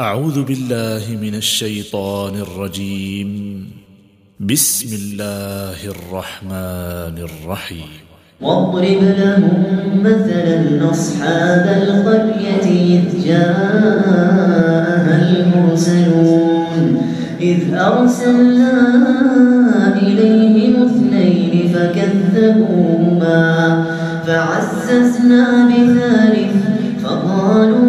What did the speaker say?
أعوذ بالله من الشيطان الرجيم. بسم الله الرحمن الرحيم. واضرب لهم مثلا أصحاب القرية إذ جاءها المرسلون. إذ أرسلنا إليهم اثنين فكذبوهما فعززنا بثالث فقالوا